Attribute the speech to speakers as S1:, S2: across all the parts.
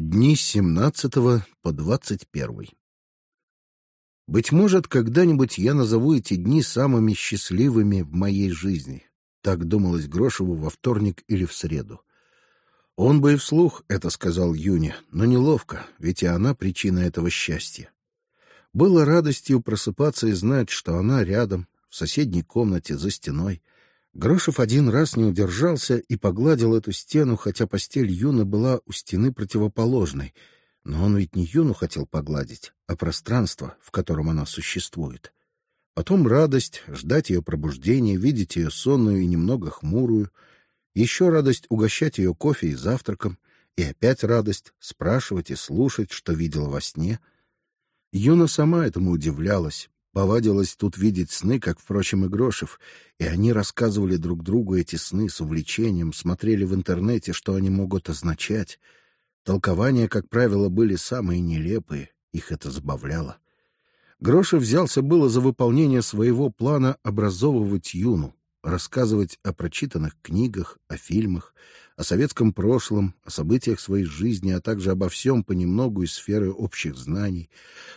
S1: Дни с 17 по 21. Быть может, когда-нибудь я назову эти дни самыми счастливыми в моей жизни. Так думалось Грошеву во вторник или в среду. Он бы и вслух это сказал Юне, но неловко, ведь и она причина этого счастья. Было радостью просыпаться и знать, что она рядом, в соседней комнате за стеной, Грошев один раз не удержался и погладил эту стену, хотя постель Юны была у стены противоположной. Но он ведь не Юну хотел погладить, а пространство, в котором она существует. Потом радость ждать ее пробуждения, видеть ее сонную и немного хмурую. Еще радость угощать ее кофе и завтраком. И опять радость спрашивать и слушать, что видела во сне. Юна сама этому удивлялась, Повадилась тут видеть сны, как, впрочем, и Грошев, и они рассказывали друг другу эти сны с увлечением, смотрели в интернете, что они могут означать. Толкования, как правило, были самые нелепые, их это забавляло. Грошев взялся было за выполнение своего плана образовывать Юну, рассказывать о прочитанных книгах, о фильмах, о советском прошлом, о событиях своей жизни, а также обо всем понемногу из сферы общих знаний,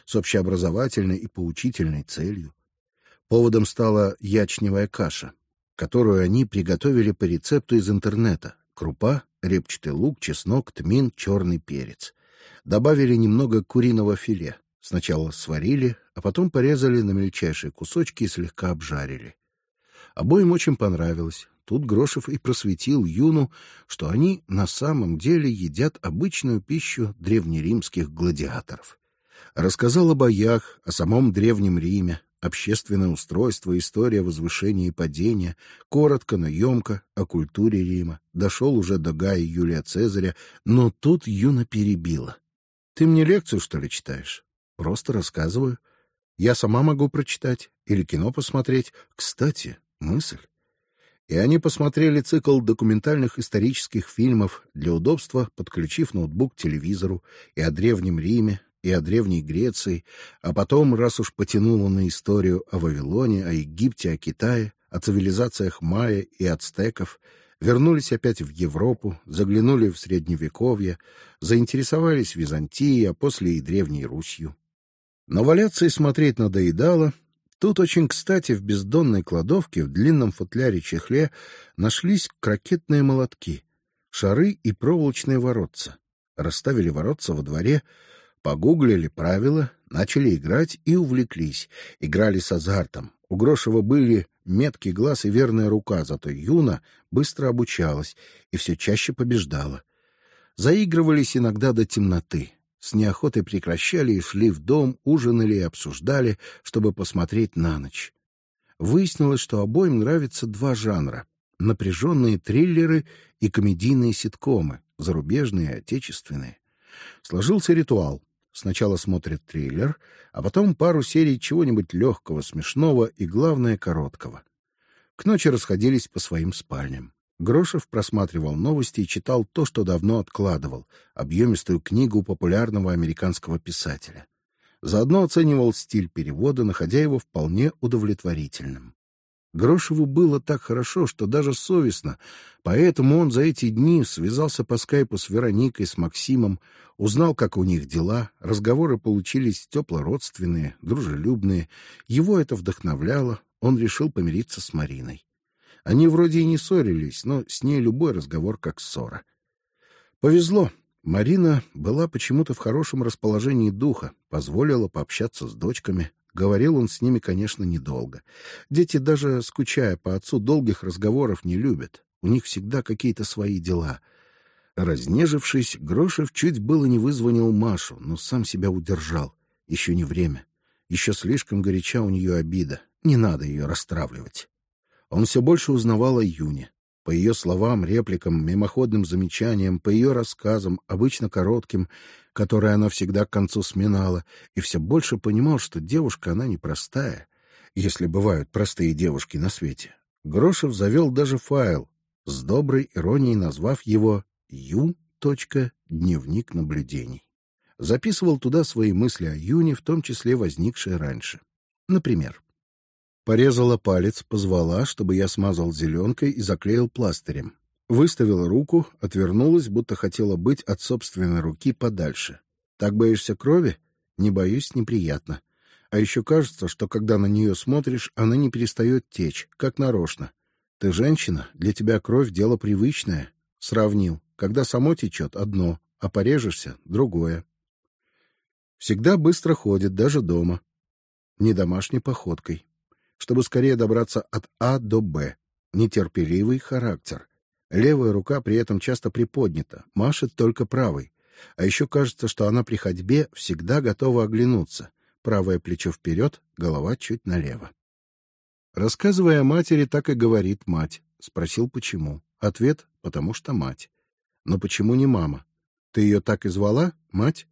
S1: с общеобразовательной и поучительной целью. Поводом стала ячневая каша, которую они приготовили по рецепту из интернета: крупа, репчатый лук, чеснок, тмин, черный перец. Добавили немного куриного филе. Сначала сварили, а потом порезали на мельчайшие кусочки и слегка обжарили. Обоим очень понравилось. Тут Грошев и просветил Юну, что они на самом деле едят обычную пищу древнеримских гладиаторов. Рассказал о боях, о самом древнем Риме, общественное устройство, история возвышения и падения, коротко, но емко о культуре Рима. Дошел уже до Гая Юлия Цезаря, но тут Юна перебила: "Ты мне лекцию что ли читаешь? Просто рассказываю. Я сама могу прочитать или кино посмотреть. Кстати, мысль и они посмотрели цикл документальных исторических фильмов для удобства, подключив ноутбук к телевизору, и о древнем Риме, и о древней Греции, а потом, раз уж потянуло на историю о Вавилоне, о Египте, о Китае, о цивилизациях майя и ацтеков, вернулись опять в Европу, заглянули в средневековье, заинтересовались Византией, а после и древней Русью. Но валяться и смотреть надоедало, Тут очень кстати в бездонной кладовке в длинном футляре-чехле нашлись крокетные молотки, шары и проволочные воротца. Расставили воротца во дворе, погуглили правила, начали играть и увлеклись. Играли с азартом. У Грошева были меткий глаз и верная рука, зато Юна быстро обучалась и все чаще побеждала. Заигрывались иногда до темноты с неохотой прекращали и шли в дом, ужинали и обсуждали, чтобы посмотреть на ночь. Выяснилось, что обоим нравятся два жанра: напряженные триллеры и комедийные ситкомы, зарубежные и отечественные. Сложился ритуал: сначала смотрят триллер, а потом пару серий чего-нибудь легкого, смешного и главное короткого. К ночи расходились по своим спальням. Грошев просматривал новости и читал то, что давно откладывал, объемистую книгу популярного американского писателя. Заодно оценивал стиль перевода, находя его вполне удовлетворительным. Грошеву было так хорошо, что даже совестно, поэтому он за эти дни связался по скайпу с Вероникой, с Максимом, узнал, как у них дела, разговоры получились теплородственные, дружелюбные. Его это вдохновляло, он решил помириться с Мариной. Они вроде и не ссорились, но с ней любой разговор как ссора. Повезло. Марина была почему-то в хорошем расположении духа, позволила пообщаться с дочками. Говорил он с ними, конечно, недолго. Дети даже скучая по отцу долгих разговоров не любят. У них всегда какие-то свои дела. Разнежившись, Грошев чуть было не вызвонил Машу, но сам себя удержал. Еще не время. Еще слишком горяча у нее обида. Не надо ее расстраивать. Он все больше узнавал о Юне. По ее словам, репликам, мимоходным замечаниям, по ее рассказам, обычно коротким, которые она всегда к концу сминала, и все больше понимал, что девушка она непростая, если бывают простые девушки на свете. Грошев завел даже файл с доброй иронией, назвав его Ю. Дневник наблюдений. Записывал туда свои мысли о Юне, в том числе возникшие раньше. Например, Порезала палец, позвала, чтобы я смазал зеленкой и заклеил пластырем. Выставила руку, отвернулась, будто хотела быть от собственной руки подальше. Так боишься крови? Не боюсь, неприятно. А еще кажется, что когда на нее смотришь, она не перестает течь, как нарочно. Ты женщина, для тебя кровь дело привычное. Сравнил. Когда само течет одно, а порежешься другое. Всегда быстро ходит, даже дома. Не домашней походкой, чтобы скорее добраться от А до Б. Нетерпеливый характер. Левая рука при этом часто приподнята, машет только правой. А еще кажется, что она при ходьбе всегда готова оглянуться. Правое плечо вперед, голова чуть налево. Рассказывая матери, так и говорит мать. Спросил, почему. Ответ: потому что мать. Но почему не мама? Ты ее так и звала, мать?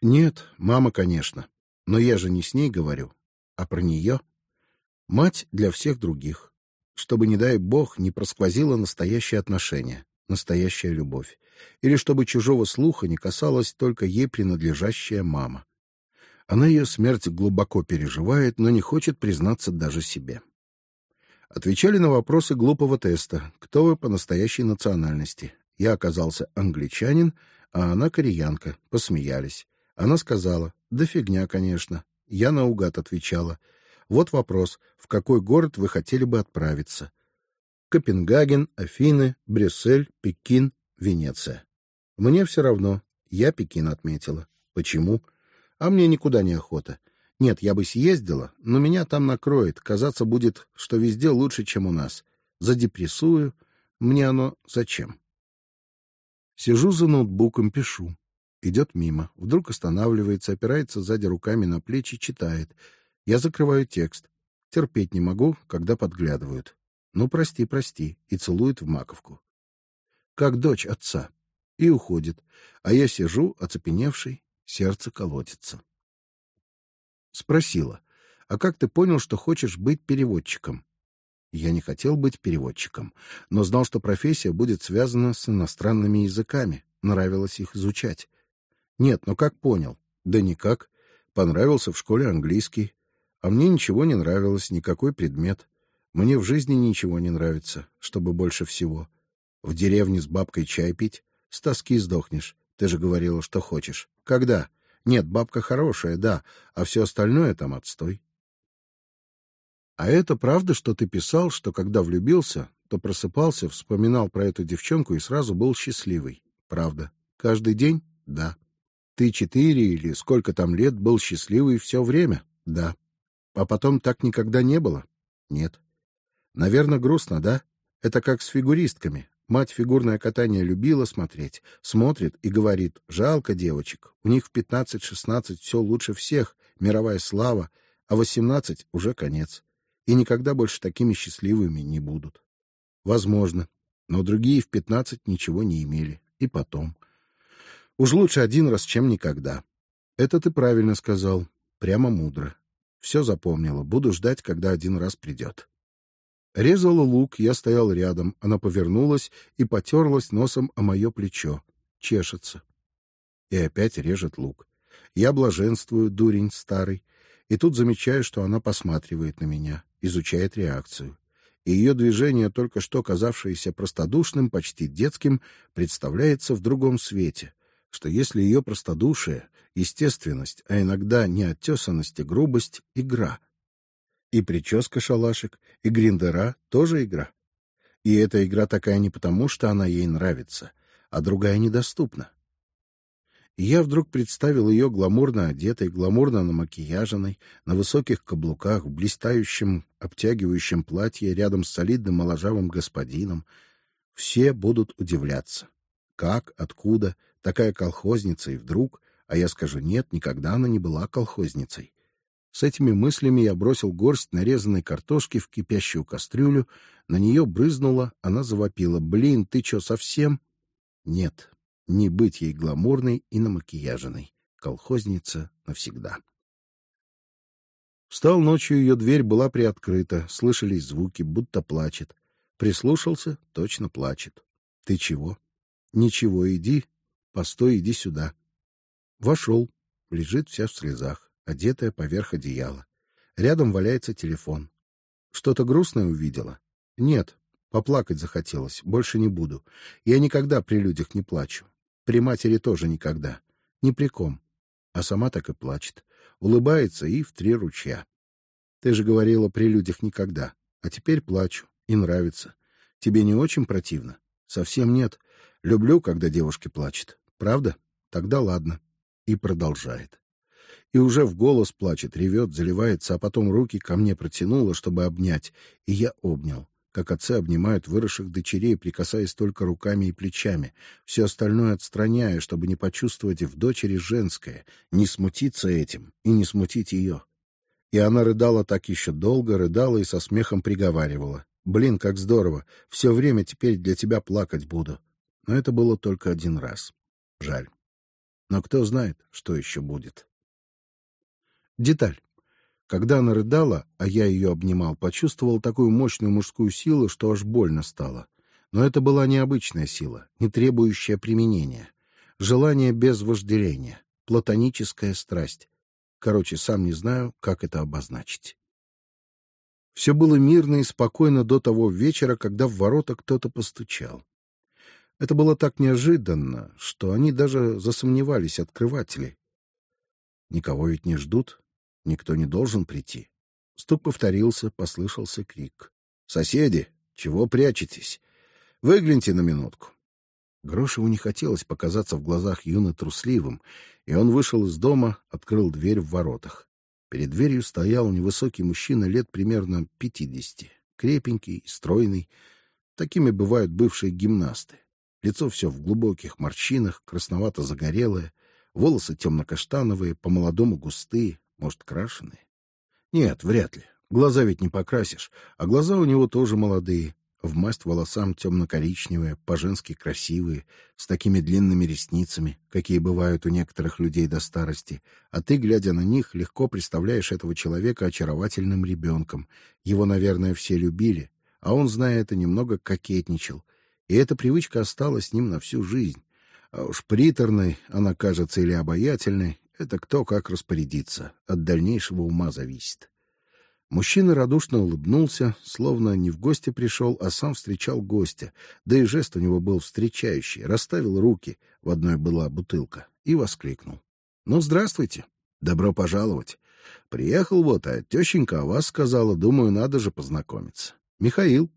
S1: Нет, мама, конечно. Но я же не с ней говорю, а про нее. Мать для всех других, чтобы не дай бог не просквозило настоящее отношение, настоящая любовь, или чтобы чужого слуха не касалась только ей принадлежащая мама. Она ее смерть глубоко переживает, но не хочет признаться даже себе. Отвечали на вопросы глупого теста: кто вы по настоящей национальности? Я оказался англичанин, а она кореянка. Посмеялись. Она сказала: "Да фигня, конечно". Я наугад отвечала: "Вот вопрос: в какой город вы хотели бы отправиться?" Копенгаген, Афины, Брюссель, Пекин, Венеция. Мне все равно. Я Пекин отметила. Почему? А мне никуда не охота. Нет, я бы съездила, но меня там накроет. Казаться будет, что везде лучше, чем у нас. Задепрессую. Мне оно зачем? Сижу за ноутбуком, пишу. Идет мимо, вдруг останавливается, опирается сзади руками на плечи, читает. Я закрываю текст. Терпеть не могу, когда подглядывают. Ну прости, прости, и целует в маковку. Как дочь отца. И уходит, а я сижу, оцепеневший, сердце колотится. Спросила: "А как ты понял, что хочешь быть переводчиком?" Я не хотел быть переводчиком, но знал, что профессия будет связана с иностранными языками. Нравилось их изучать. Нет, но как понял? Да никак. Понравился в школе английский, а мне ничего не нравилось, никакой предмет. Мне в жизни ничего не нравится, чтобы больше всего. В деревне с бабкой чай пить, с тоски сдохнешь. Ты же говорила, что хочешь. Когда? Нет, бабка хорошая, да, а все остальное там отстой. А это правда, что ты писал, что когда влюбился, то просыпался, вспоминал про эту девчонку и сразу был счастливый? Правда. Каждый день? Да. Ты четыре или сколько там лет был счастливый все время? Да. А потом так никогда не было? Нет. Наверное, грустно, да? Это как с фигуристками. Мать фигурное катание любила смотреть, смотрит и говорит: жалко девочек, у них в пятнадцать-шестнадцать все лучше всех, мировая слава, а восемнадцать уже конец и никогда больше такими счастливыми не будут. Возможно, но другие в пятнадцать ничего не имели. И потом. Уж лучше один раз, чем никогда. Это ты правильно сказал, прямо мудро. Все запомнила. Буду ждать, когда один раз придет. Резала лук, я стоял рядом. Она повернулась и потерлась носом о мое плечо. Чешется. И опять режет лук. Я блаженствую, дурень старый. И тут замечаю, что она посматривает на меня изучает реакцию. И ее движение, только что казавшееся простодушным, почти детским, представляется в другом свете, что если ее простодушие, естественность, а иногда неоттесанность и грубость — игра. И прическа шалашик, и гриндера — тоже игра. И эта игра такая не потому, что она ей нравится, а другая недоступна и я вдруг представил ее гламурно одетой, гламурно намакияженной, на высоких каблуках, в блистающем, обтягивающем платье рядом с солидным моложавым господином. Все будут удивляться. Как, откуда такая колхозница и вдруг, а я скажу нет, никогда она не была колхозницей. С этими мыслями я бросил горсть нарезанной картошки в кипящую кастрюлю, на нее брызнула, она завопила: "Блин, ты чё совсем?" Нет, не быть ей гламурной и намакияженной, колхозница навсегда. Встал ночью, ее дверь была приоткрыта, слышались звуки, будто плачет. Прислушался, точно плачет. Ты чего? Ничего, иди, постой, иди сюда. Вошел, лежит вся в слезах, одетая поверх одеяла. Рядом валяется телефон. Что-то грустное увидела? Нет, Поплакать захотелось, больше не буду. Я никогда при людях не плачу. При матери тоже никогда. Ни при ком. А сама так и плачет. Улыбается и в три ручья. Ты же говорила при людях никогда. А теперь плачу. И нравится. Тебе не очень противно? Совсем нет. Люблю, когда девушки плачут. Правда? Тогда ладно. И продолжает. И уже в голос плачет, ревет, заливается, а потом руки ко мне протянула, чтобы обнять, и я обнял как отцы обнимают выросших дочерей, прикасаясь только руками и плечами, все остальное отстраняя, чтобы не почувствовать в дочери женское, не смутиться этим и не смутить ее. И она рыдала так еще долго, рыдала и со смехом приговаривала: "Блин, как здорово! Все время теперь для тебя плакать буду". Но это было только один раз. Жаль. Но кто знает, что еще будет. Деталь. Когда она рыдала, а я ее обнимал, почувствовал такую мощную мужскую силу, что аж больно стало. Но это была необычная сила, не требующая применения, желание без вожделения, платоническая страсть. Короче, сам не знаю, как это обозначить. Все было мирно и спокойно до того вечера, когда в ворота кто-то постучал. Это было так неожиданно, что они даже засомневались открыватели. Никого ведь не ждут, Никто не должен прийти. Стук повторился, послышался крик. Соседи, чего прячетесь? Выгляните на минутку. Грошеву не хотелось показаться в глазах юны трусливым, и он вышел из дома, открыл дверь в воротах. Перед дверью стоял невысокий мужчина лет примерно пятидесяти, крепенький, стройный. Такими бывают бывшие гимнасты. Лицо все в глубоких морщинах, красновато-загорелое, волосы темно-каштановые, по-молодому густые, может, крашеные? Нет, вряд ли. Глаза ведь не покрасишь, а глаза у него тоже молодые, в масть волосам темно-коричневые, по-женски красивые, с такими длинными ресницами, какие бывают у некоторых людей до старости. А ты, глядя на них, легко представляешь этого человека очаровательным ребенком. Его, наверное, все любили, а он, зная это, немного кокетничал, и эта привычка осталась с ним на всю жизнь. А уж приторной она кажется или обаятельной, это кто как распорядится, от дальнейшего ума зависит. Мужчина радушно улыбнулся, словно не в гости пришел, а сам встречал гостя. Да и жест у него был встречающий. Расставил руки, в одной была бутылка, и воскликнул: "Ну здравствуйте, добро пожаловать. Приехал вот, а тещенька о вас сказала, думаю, надо же познакомиться. Михаил".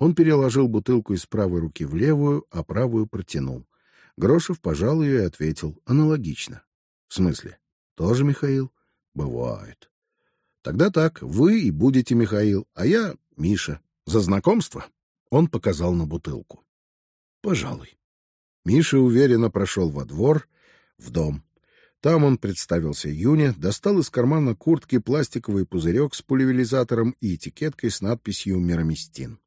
S1: Он переложил бутылку из правой руки в левую, а правую протянул. Грошев пожал ее и ответил аналогично. В смысле? Тоже Михаил? Бывает. Тогда так, вы и будете Михаил, а я Миша. За знакомство? Он показал на бутылку. Пожалуй. Миша уверенно прошел во двор, в дом. Там он представился Юне, достал из кармана куртки пластиковый пузырек с пульверизатором и этикеткой с надписью «Мироместин».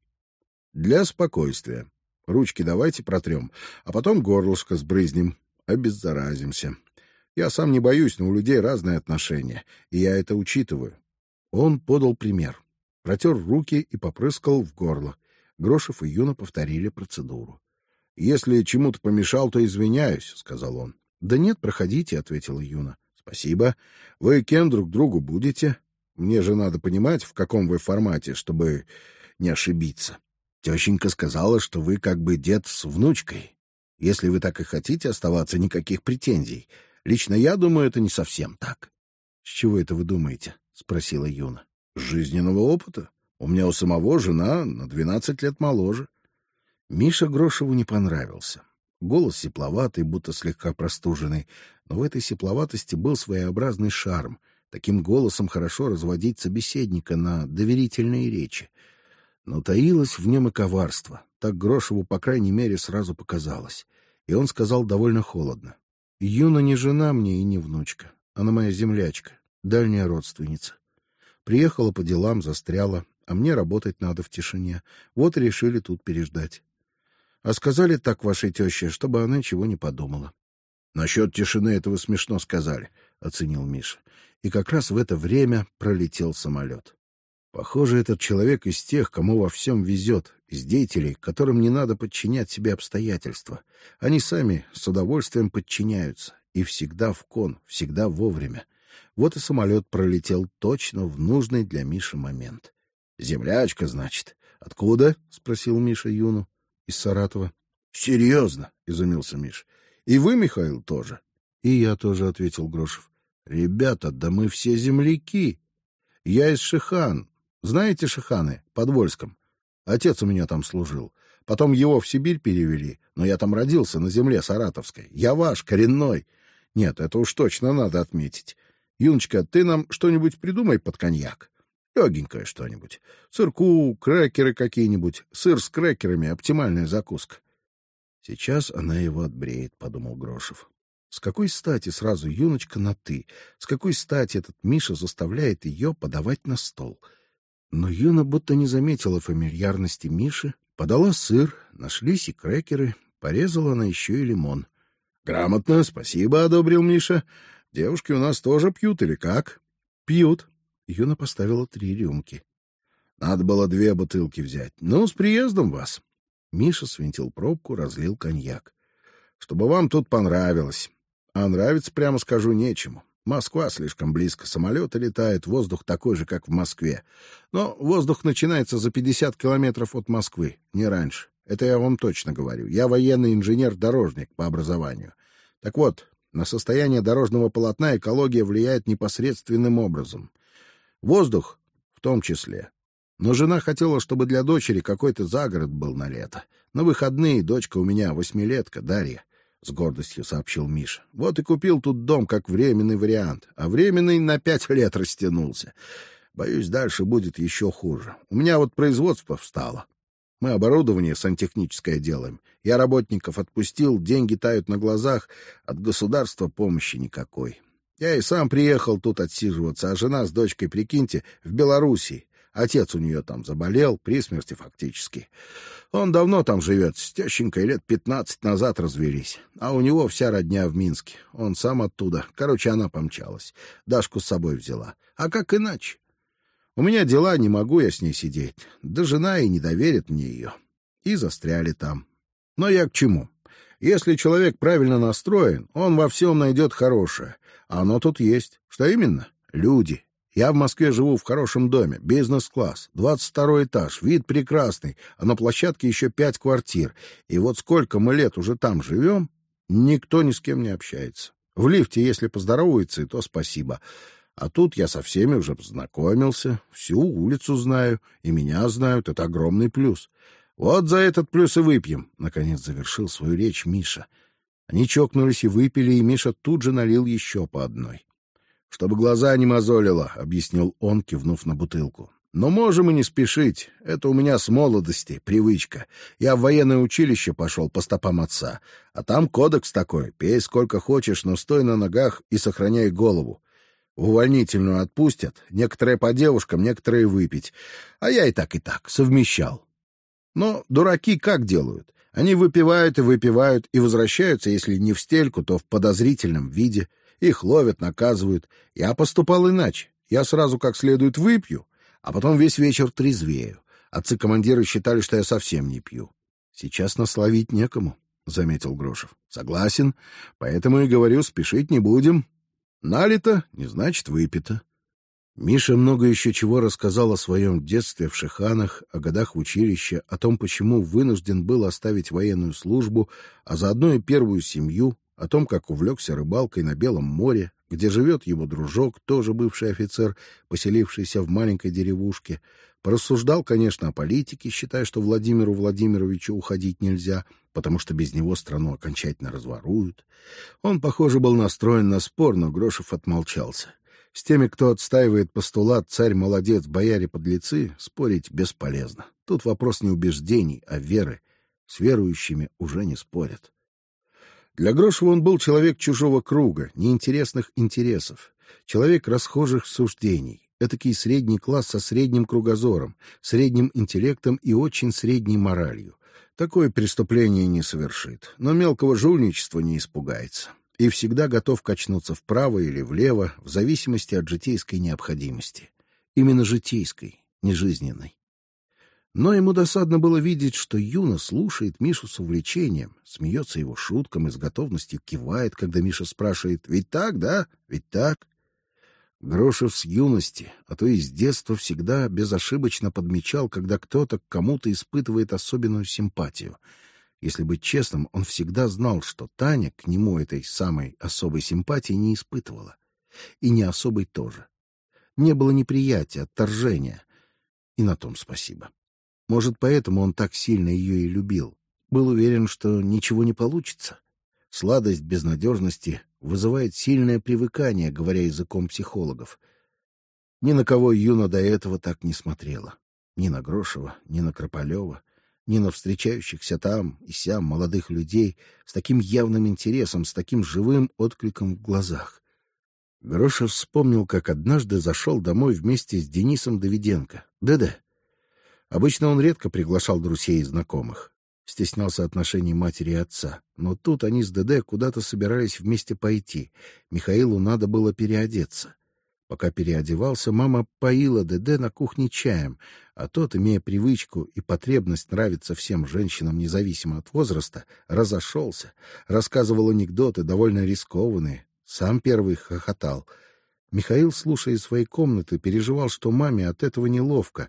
S1: Для спокойствия. Ручки давайте протрем, а потом горлышко сбрызнем, обеззаразимся. Я сам не боюсь, но у людей разные отношения, и я это учитываю. Он подал пример. Протер руки и попрыскал в горло. Грошев и Юна повторили процедуру. Если чему-то помешал, то извиняюсь, сказал он. Да нет, проходите, ответила Юна. Спасибо. Вы кем друг другу будете? Мне же надо понимать, в каком вы формате, чтобы не ошибиться. Тещенька сказала, что вы как бы дед с внучкой. Если вы так и хотите оставаться, никаких претензий. Лично я думаю, это не совсем так. С чего это вы думаете? спросила Юна. Жизненного опыта. У меня у самого жена на двенадцать лет моложе. Миша Грошеву не понравился. Голос сепловатый, будто слегка простуженный, но в этой сепловатости был своеобразный шарм. Таким голосом хорошо разводить собеседника на доверительные речи. Но таилось в нем и коварство. Так Грошеву, по крайней мере, сразу показалось. И он сказал довольно холодно: Юна не жена мне и не внучка, она моя землячка, дальняя родственница. Приехала по делам, застряла, а мне работать надо в тишине. Вот и решили тут переждать. А сказали так вашей теще, чтобы она ничего не подумала. Насчет тишины этого смешно сказали, оценил Миша. И как раз в это время пролетел самолет. Похоже, этот человек из тех, кому во всем везет, из деятелей, которым не надо подчинять себе обстоятельства. Они сами с удовольствием подчиняются и всегда в кон, всегда вовремя. Вот и самолет пролетел точно в нужный для Миши момент. Землячка, значит, Откуда? спросил Миша Юну. Из Саратова. Серьезно? изумился Миш. И вы, Михаил, тоже? И я тоже, ответил Грошев. Ребята, да мы все земляки. Я из Шихан. Знаете Шиханы? Под Вольском. Отец у меня там служил. Потом его в Сибирь перевели, но я там родился на земле саратовской. Я ваш, коренной. Нет, это уж точно надо отметить. Юночка, ты нам что-нибудь придумай под коньяк. Легенькое что-нибудь. Сырку, крекеры какие-нибудь. Сыр с крекерами — оптимальная закуска. Сейчас она его отбреет, — подумал Грошев. С какой стати сразу юночка на «ты»? С какой стати этот Миша заставляет ее подавать на стол? Но Юна будто не заметила фамильярности Миши, подала сыр, нашлись и крекеры, порезала она еще и лимон. — Грамотно, спасибо, — одобрил Миша. — Девушки у нас тоже пьют или как? — Пьют. Юна поставила три рюмки. — Надо было две бутылки взять. Ну, с приездом вас. Миша свинтил пробку, разлил коньяк. — Чтобы вам тут понравилось. А нравится, прямо скажу, нечему. Москва слишком близко, самолеты летают, воздух такой же, как в Москве. Но воздух начинается за 50 километров от Москвы, не раньше. Это я вам точно говорю. Я военный инженер-дорожник по образованию. Так вот, на состояние дорожного полотна экология влияет непосредственным образом. Воздух в том числе. Но жена хотела, чтобы для дочери какой-то загород был на лето. На выходные дочка у меня восьмилетка, Дарья с гордостью сообщил Миша. Вот и купил тут дом как временный вариант, а временный на пять лет растянулся. Боюсь, дальше будет еще хуже. У меня вот производство встало. Мы оборудование сантехническое делаем. Я работников отпустил, деньги тают на глазах, от государства помощи никакой. Я и сам приехал тут отсиживаться, а жена с дочкой, прикиньте, в Белоруссии. Отец у нее там заболел, при смерти фактически. Он давно там живет, с тещенькой лет пятнадцать назад развелись. А у него вся родня в Минске. Он сам оттуда. Короче, она помчалась. Дашку с собой взяла. А как иначе? У меня дела, не могу я с ней сидеть. Да жена и не доверит мне ее. И застряли там. Но я к чему? Если человек правильно настроен, он во всем найдет хорошее. Оно тут есть. Что именно? Люди. Я в Москве живу в хорошем доме, бизнес-класс, двадцать второй этаж, вид прекрасный, а на площадке еще пять квартир. И вот сколько мы лет уже там живем, никто ни с кем не общается. В лифте, если поздоровается, то спасибо. А тут я со всеми уже познакомился, всю улицу знаю, и меня знают, это огромный плюс. Вот за этот плюс и выпьем, — наконец завершил свою речь Миша. Они чокнулись и выпили, и Миша тут же налил еще по одной чтобы глаза не мозолило, — объяснил он, кивнув на бутылку. Но можем и не спешить. Это у меня с молодости привычка. Я в военное училище пошел по стопам отца. А там кодекс такой. Пей сколько хочешь, но стой на ногах и сохраняй голову. Увольнительную отпустят. Некоторые по девушкам, некоторые выпить. А я и так, и так. Совмещал. Но дураки как делают? Они выпивают и выпивают и возвращаются, если не в стельку, то в подозрительном виде — их ловят, наказывают. Я поступал иначе. Я сразу как следует выпью, а потом весь вечер трезвею. Отцы-командиры считали, что я совсем не пью. Сейчас насловить некому, — заметил Грошев. — Согласен. Поэтому и говорю, спешить не будем. Налито, не значит выпито. Миша много еще чего рассказал о своем детстве в Шиханах, о годах в училище, о том, почему вынужден был оставить военную службу, а заодно и первую семью, о том, как увлекся рыбалкой на Белом море, где живет его дружок, тоже бывший офицер, поселившийся в маленькой деревушке. Порассуждал, конечно, о политике, считая, что Владимиру Владимировичу уходить нельзя, потому что без него страну окончательно разворуют. Он, похоже, был настроен на спор, но Грошев отмолчался. С теми, кто отстаивает постулат «царь молодец, бояре подлецы», спорить бесполезно. Тут вопрос не убеждений, а веры. С верующими уже не спорят. Для Грошева он был человек чужого круга, неинтересных интересов, человек расхожих суждений, этакий средний класс со средним кругозором, средним интеллектом и очень средней моралью. Такое преступление не совершит, но мелкого жульничества не испугается и всегда готов качнуться вправо или влево в зависимости от житейской необходимости. Именно житейской, не жизненной. Но ему досадно было видеть, что Юна слушает Мишу с увлечением, смеется его шуткам и с готовностью кивает, когда Миша спрашивает «Ведь так, да? Ведь так?» Грошев с юности, а то и с детства всегда безошибочно подмечал, когда кто-то к кому-то испытывает особенную симпатию. Если быть честным, он всегда знал, что Таня к нему этой самой особой симпатии не испытывала, и не особой тоже. Не было неприятия, отторжения, и на том спасибо. Может, поэтому он так сильно ее и любил. Был уверен, что ничего не получится. Сладость безнадежности вызывает сильное привыкание, говоря языком психологов. Ни на кого Юна до этого так не смотрела. Ни на Грошева, ни на Крополева, ни на встречающихся там и сям молодых людей с таким явным интересом, с таким живым откликом в глазах. Грошев вспомнил, как однажды зашел домой вместе с Денисом Давиденко. Да-да. Обычно он редко приглашал друзей и знакомых стеснялся отношений матери и отца. Но тут они с ДД куда-то собирались вместе пойти. Михаилу надо было переодеться. Пока переодевался, мама поила ДД на кухне чаем, а тот, имея привычку и потребность нравиться всем женщинам, независимо от возраста, разошелся, рассказывал анекдоты довольно рискованные, сам первый хохотал. Михаил, слушая из своей комнаты, переживал, что маме от этого неловко,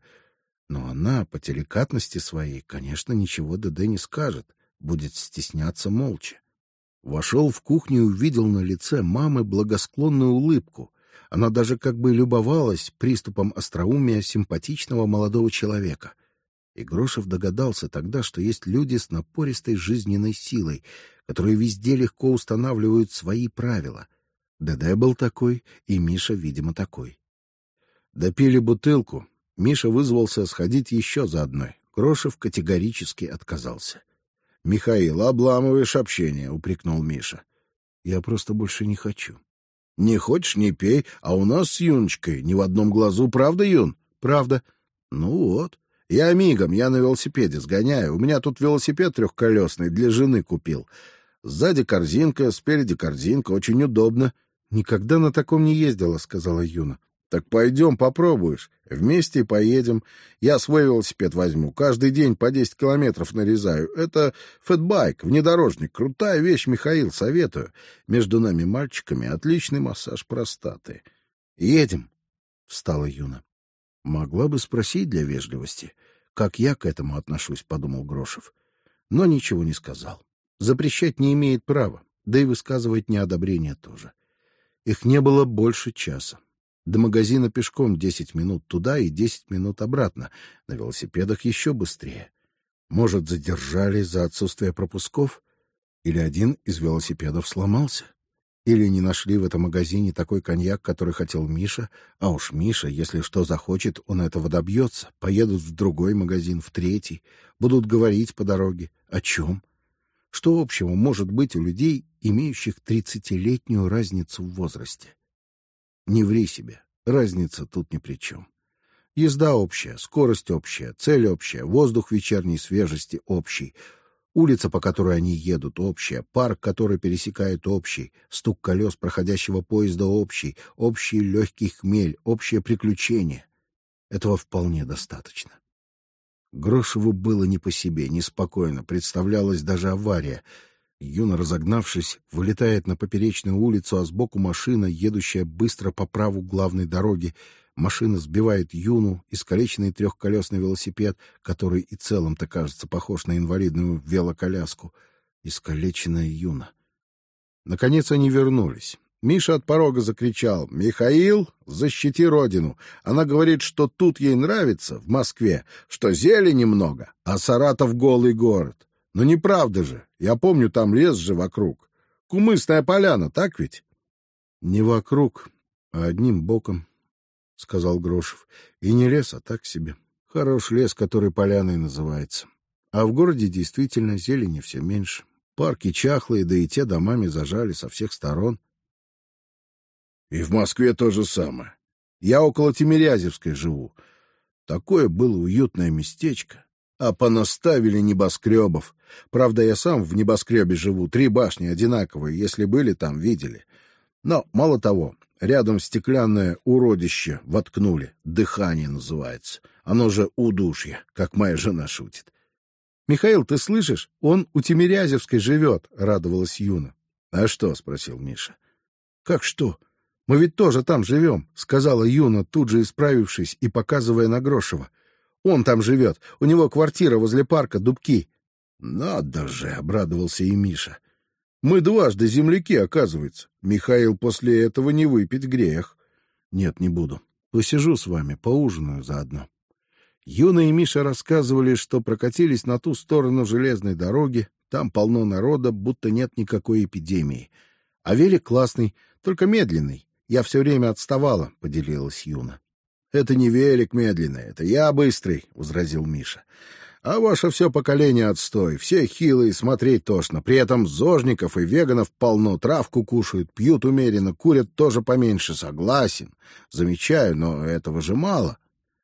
S1: но она по деликатности своей, конечно, ничего ДД не скажет, будет стесняться молча. Вошел в кухню и увидел на лице мамы благосклонную улыбку. Она даже как бы любовалась приступом остроумия симпатичного молодого человека. И Грошев догадался тогда, что есть люди с напористой жизненной силой, которые везде легко устанавливают свои правила. ДД был такой, и Миша, видимо, такой. Допили бутылку, Миша вызвался сходить еще за одной. Грошев категорически отказался. Михаил, обламываешь общение, упрекнул Миша. Я просто больше не хочу. Не хочешь, не пей, а у нас с Юночкой ни в одном глазу, правда, Юн? Правда. Ну вот. Я мигом, я на велосипеде сгоняю. У меня тут велосипед трехколесный для жены купил. Сзади корзинка, спереди корзинка, очень удобно. Никогда на таком не ездила, сказала Юна. Так пойдем, попробуешь. Вместе поедем. Я свой велосипед возьму. Каждый день по десять километров нарезаю. Это фэтбайк, внедорожник. Крутая вещь, Михаил, советую. Между нами, мальчиками, отличный массаж простаты. Едем, — встала Юна. Могла бы спросить для вежливости, как я к этому отношусь, — подумал Грошев. Но ничего не сказал. Запрещать не имеет права, да и высказывать неодобрение тоже. Их не было больше часа. До магазина пешком десять минут туда и десять минут обратно. На велосипедах еще быстрее. Может, задержали за отсутствие пропусков? Или один из велосипедов сломался? Или не нашли в этом магазине такой коньяк, который хотел Миша? А уж Миша, если что захочет, он этого добьется. Поедут в другой магазин, в третий. Будут говорить по дороге. О чем? Что общего может быть у людей, имеющих тридцатилетнюю разницу в возрасте? Не ври себе, разница тут ни при чем. Езда общая, скорость общая, цель общая, воздух вечерней свежести общий, улица, по которой они едут, общая, парк, который пересекают общий, стук колес проходящего поезда общий, общий легкий хмель, общее приключение. Этого вполне достаточно. Грошеву было не по себе, неспокойно, представлялась даже авария — Юна, разогнавшись, вылетает на поперечную улицу, а сбоку машина, едущая быстро по праву главной дороги. Машина сбивает Юну, искалеченный трехколесный велосипед, который и целом-то кажется похож на инвалидную велоколяску. Искалеченная Юна. Наконец они вернулись. Миша от порога закричал: "Михаил, защити родину!" Она говорит, что тут ей нравится в Москве, что зелени много, а Саратов голый город. Но неправда же. Я помню, там лес же вокруг. Кумысная поляна, так ведь? Не вокруг, а одним боком, сказал Грошев. И не лес, а так себе. Хорош лес, который поляной называется. А в городе действительно зелени все меньше. Парки чахлые, да и те домами зажали со всех сторон. И в Москве то же самое. Я около Тимирязевской живу. Такое было уютное местечко а понаставили небоскребов. Правда, я сам в небоскребе живу, три башни одинаковые, если были там, видели. Но, мало того, рядом стеклянное уродище воткнули, дыхание называется. Оно же удушье, как моя жена шутит. — Михаил, ты слышишь? Он у Тимирязевской живет, — радовалась Юна. — А что? — спросил Миша. — Как что? Мы ведь тоже там живем, сказала Юна, тут же исправившись и показывая на Грошева. Он там живет, у него квартира возле парка Дубки. Надо же, обрадовался и Миша. Мы дважды земляки, оказывается. Михаил после этого не выпить грех. Нет, не буду. Посижу с вами, поужинаю заодно. Юна и Миша рассказывали, что прокатились на ту сторону железной дороги, там полно народа, будто нет никакой эпидемии. А велик классный, только медленный. Я все время отставала, поделилась Юна. Это не велик медленный, это я быстрый, возразил Миша. А ваше все поколение отстой, все хилые, смотреть тошно. При этом зожников и веганов полно, травку кушают, пьют умеренно, курят тоже поменьше, согласен. Замечаю, но этого же мало.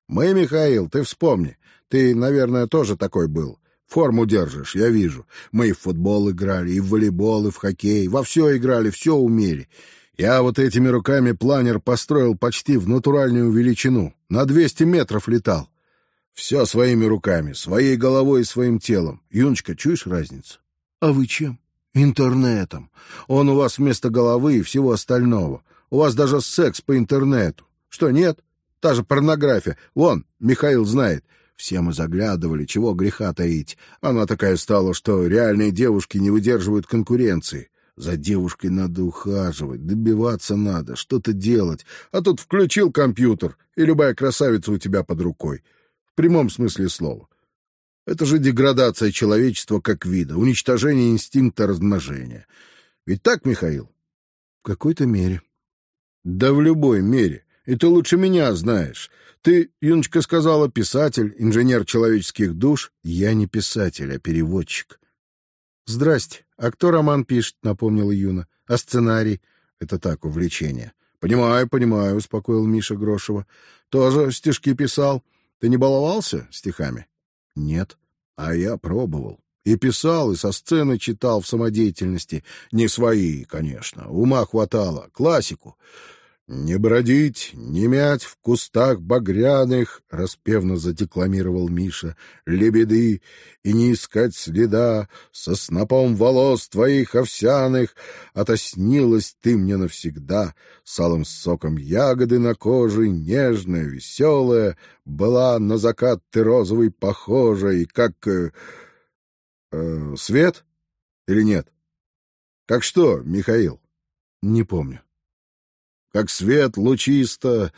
S1: Мы, Михаил, ты вспомни. Ты, наверное, тоже такой был. Форму держишь, я вижу. Мы и в футбол играли, и в волейбол, и в хоккей. Во все играли, все умели. Я вот этими руками планер построил почти в натуральную величину. На 200 метров летал. Все своими руками, своей головой и своим телом. Юночка, чуешь разницу? А вы чем? Интернетом. Он у вас вместо головы и всего остального. У вас даже секс по интернету. Что, нет? Та же порнография. Вон, Михаил знает. Все мы заглядывали, чего греха таить. Она такая стала, что реальные девушки не выдерживают конкуренции. За девушкой надо ухаживать, добиваться надо, что-то делать. А тут включил компьютер, и любая красавица у тебя под рукой. В прямом смысле слова. Это же деградация человечества как вида, уничтожение инстинкта размножения. Ведь так, Михаил? В какой-то мере. Да в любой мере. И ты лучше меня знаешь. Ты, Юночка, сказала, писатель, инженер человеческих душ. Я не писатель, а переводчик. Здрасте. А кто роман пишет? Напомнила Юна. А сценарий? Это так, увлечение. Понимаю, понимаю, успокоил Миша Грошева. Тоже стишки писал. Ты не баловался стихами? Нет. А я пробовал. И писал, и со сцены читал в самодеятельности. Не свои, конечно. Ума хватало. Классику. «Не бродить, не мять в кустах багряных», — распевно задекламировал Миша, — «лебеды, и не искать следа со снопом волос твоих овсяных. Отоснилась ты мне навсегда, салом соком ягоды на коже, нежная, веселая, была на закат ты розовый похожа, и как... Э, э, свет или нет? Как что, Михаил?» «Не помню» как свет лучисто...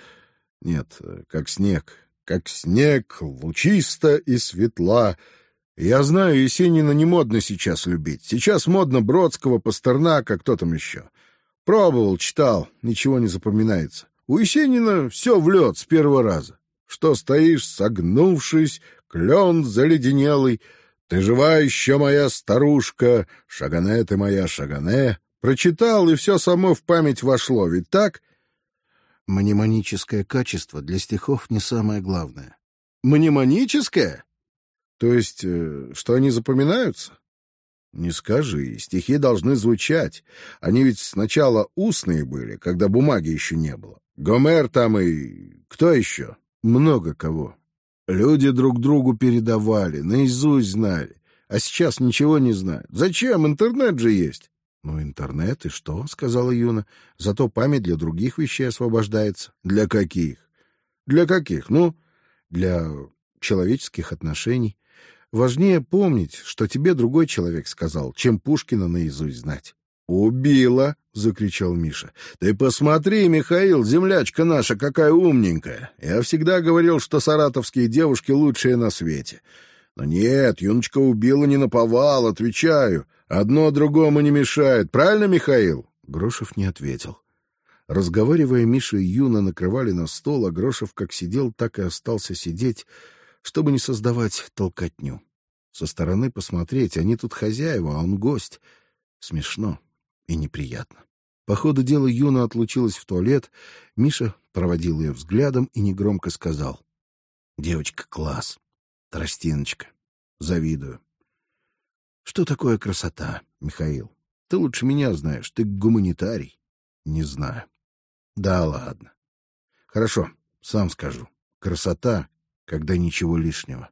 S1: Нет, как снег. Как снег, лучисто и светла. Я знаю, Есенина не модно сейчас любить. Сейчас модно Бродского, Пастернака, кто там еще. Пробовал, читал, ничего не запоминается. У Есенина все в лед с первого раза. Что стоишь, согнувшись, клен заледенелый, ты жива еще, моя старушка, шагане ты моя, шагане. Прочитал, и все само в память вошло, ведь так? Мнемоническое качество для стихов не самое главное. Мнемоническое? То есть, э, что они запоминаются? Не скажи, стихи должны звучать. Они ведь сначала устные были, когда бумаги еще не было. Гомер там и... кто еще? Много кого. Люди друг другу передавали, наизусть знали. А сейчас ничего не знают. Зачем? Интернет же есть. Ну, интернет и что? сказала Юна. Зато память для других вещей освобождается. Для каких? Для каких? Ну, для человеческих отношений. Важнее помнить, что тебе другой человек сказал, чем Пушкина наизусть знать. Убила, закричал Миша. Ты посмотри, Михаил, землячка наша какая умненькая. Я всегда говорил, что саратовские девушки лучшие на свете. Но нет, Юночка убила не наповал, отвечаю. Одно другому не мешает. Правильно, Михаил? Грошев не ответил. Разговаривая, Миша и Юна накрывали на стол, а Грошев как сидел, так и остался сидеть, чтобы не создавать толкотню. Со стороны посмотреть, они тут хозяева, а он гость. Смешно и неприятно. По ходу дела Юна отлучилась в туалет. Миша проводил ее взглядом и негромко сказал: "Девочка, класс, тростиночка, завидую. Что такое красота, Михаил? Ты лучше меня знаешь, ты гуманитарий. Не знаю. Да ладно. Хорошо, сам скажу. Красота, когда ничего лишнего.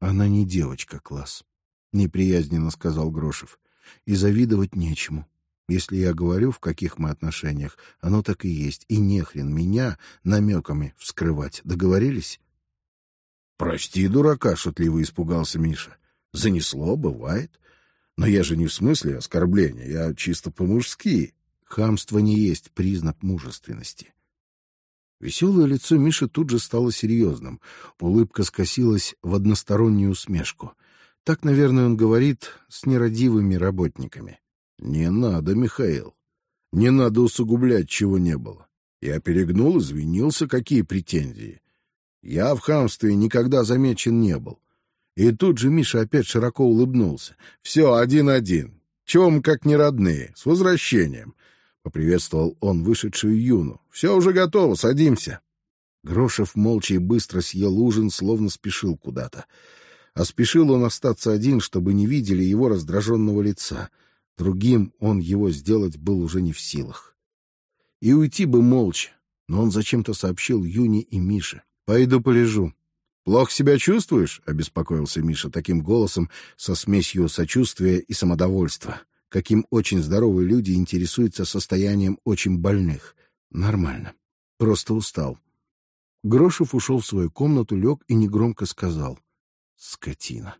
S1: Она не девочка, класс. Неприязненно сказал Грошев. И завидовать нечему. Если я говорю, в каких мы отношениях, оно так и есть, и нехрен меня намеками вскрывать. Договорились? Прости, дурака, шутливо испугался Миша. Занесло, бывает. Но я же не в смысле оскорбления, я чисто по-мужски. Хамство не есть признак мужественности. Веселое лицо Миши тут же стало серьезным. Улыбка скосилась в одностороннюю усмешку. Так, наверное, он говорит с нерадивыми работниками. Не надо, Михаил. Не надо усугублять, чего не было. Я перегнул, извинился, какие претензии. Я в хамстве никогда замечен не был. И тут же Миша опять широко улыбнулся. Все, один-один. Чем как не родные. С возвращением. Поприветствовал он вышедшую Юну. Все уже готово, садимся. Грошев молча и быстро съел ужин, словно спешил куда-то. А спешил он остаться один, чтобы не видели его раздраженного лица. Другим он его сделать был уже не в силах. И уйти бы молча, но он зачем-то сообщил Юне и Мише. «Пойду полежу». «Плохо себя чувствуешь?» — обеспокоился Миша таким голосом со смесью сочувствия и самодовольства каким очень здоровые люди интересуются состоянием очень больных. Нормально. Просто устал. Грошев ушел в свою комнату, лег и негромко сказал: "Скотина".